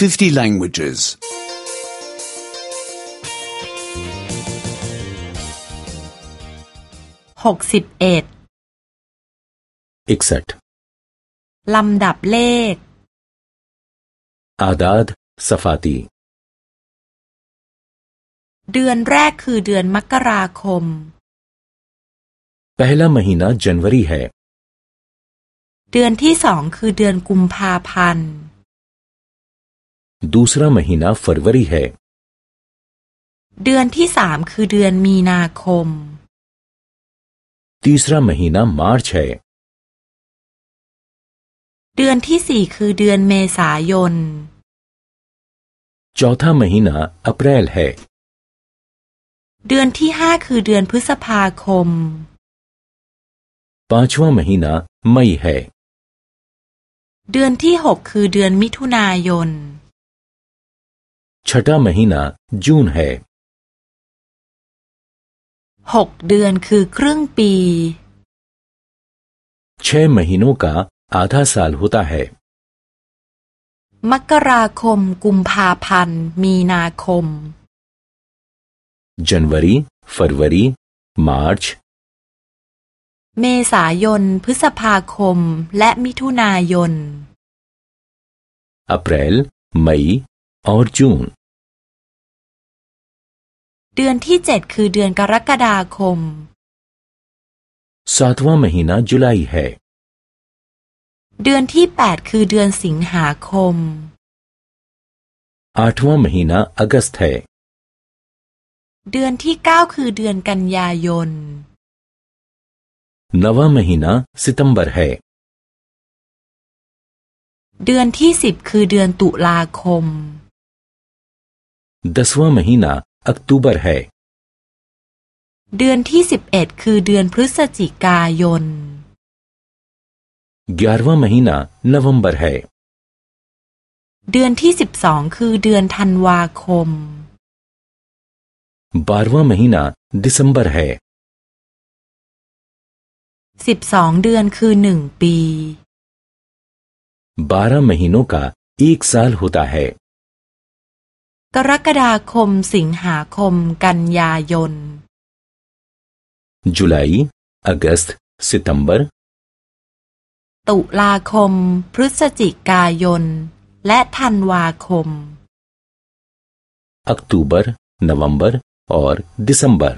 50 languages. หกสิบเอ็ด इकसठ ลำดับเลข आदाद सफाती เดือนแรกคือเดือนมกราคม पहला महीना जनवरी है เดือนที่สองคือเดือนกุมภาพันธ์ दूसरा महीना फरवरी है เดือนที่สามคือเดือนมีนาคม तीसरा महीना मार्च है เดือนที่สี่คือเดือนเมษายน चौथा महीना अप्रैल है เดือนที่ห้าคือเดือนพฤษภาคม पांचवा महीना मई है เดือนที่หกคือเดือนมิถุนายน छठा महीना जून है หกเดือนคือครึ่งปี छह महीनों का आधा साल होता है มกราคม กุมภาพันธ์ มีนาคม जनवरी फरवरी मार्च เมษายน พฤษภาคม และมิถุนายน अप्रैल मई और जून เดือนที่เจ็ดคือเดือนกรกฎาคม सातवां महीना जुलाई है เดือนที่แปดคือเดือนสิงหาคม आठवां महीना अगस्त है เดือนที่เก้าคือเดือนกันยายน नवा महीना सितंबर है เดือนที่สิบคือเดือนตุลาคม दसवां महीना अक्टूबर है เดือนที่สิบเอ็ดคือเดือนพฤศจิกายน ग्यारहवां महीना नवंबर है เดือนที่สิบสองคือเดือนธันวาคม बारहवां महीना दिसंबर है สิบสองเดือนคือหนึ่งปี बारह महीनों का एक साल होता है กรกฎาคมสิงหาคมกันยายน July August September ตุลาคม พฤศจิกายน และธันวาคม October November or December